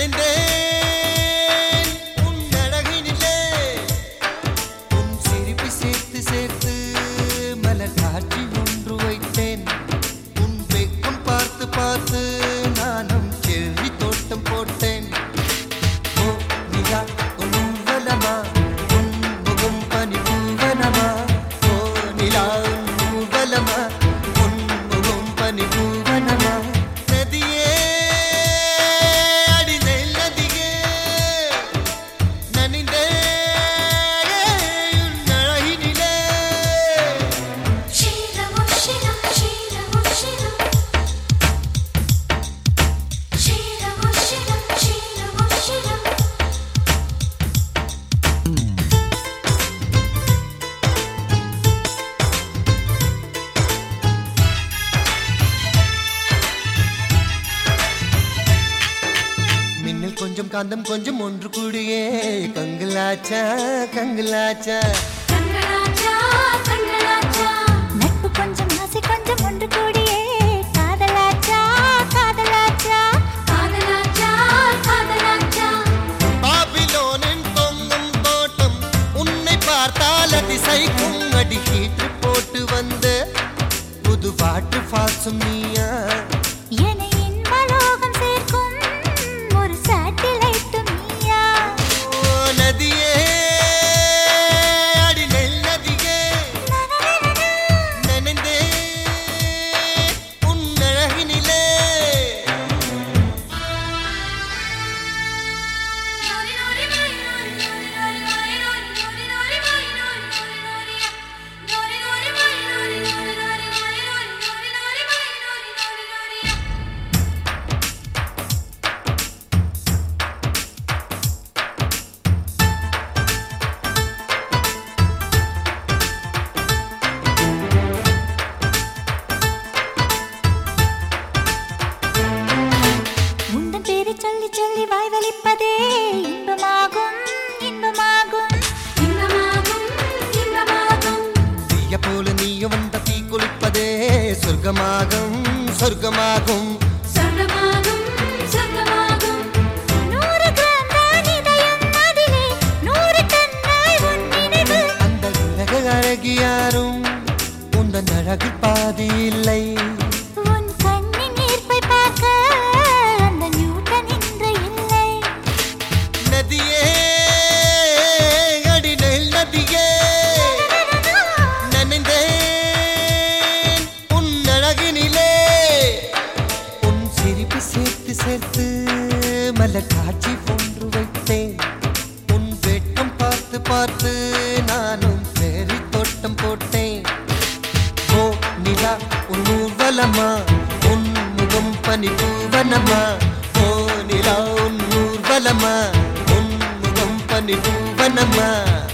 നിന്റെ I do. காந்தம் கொஞ்சம் ஒன்று கூடியே. கங்கலாச்சா கங்கலாச்சா கங்களாச்சா கங்களாச்சா. நட்பு கொஞ்சம் ஆசை கொஞ்சம் ஒன்று கூடியே. காதலாச்சா காதலாச்சா. காதலாச்சா காதலாச்சா. பாபிலோனின் தொங்கும் தோட்டம் உன்னை பார்த்தால் அதிசைக்கும் அடி ஹீட்டு போட்டு வந்த புது பாட்டு பாசும் நீயா என்னை சொல்லி வாய்வழிப்பதே இன்பமாகும் இன்பமாகும். இன்பமாகும் இன்பமாகும். தீய போல நீயும் வந்த தீ குளிப்பதே சொர்க்கமாகும். சொர்க்கமாகும் அழகியாரும் உந்தன் அழகு பாதி இல்லை. நதியே அடி நதியே. நனைந்தேன் உன் அழகினிலே. உன் சிரிப்பு சேர்த்து சேர்த்து மலர் காட்சி போன்று வைத்தேன். உன் வெட்டம் பார்த்து பார்த்து நானும் பெரி தோட்டம் போட்டேன். ஓ நிலா உன் ஊர்வலமா? உன் முகம் பனி பூவனமா ஓ நிலா உன் ஊர்வலமா? అని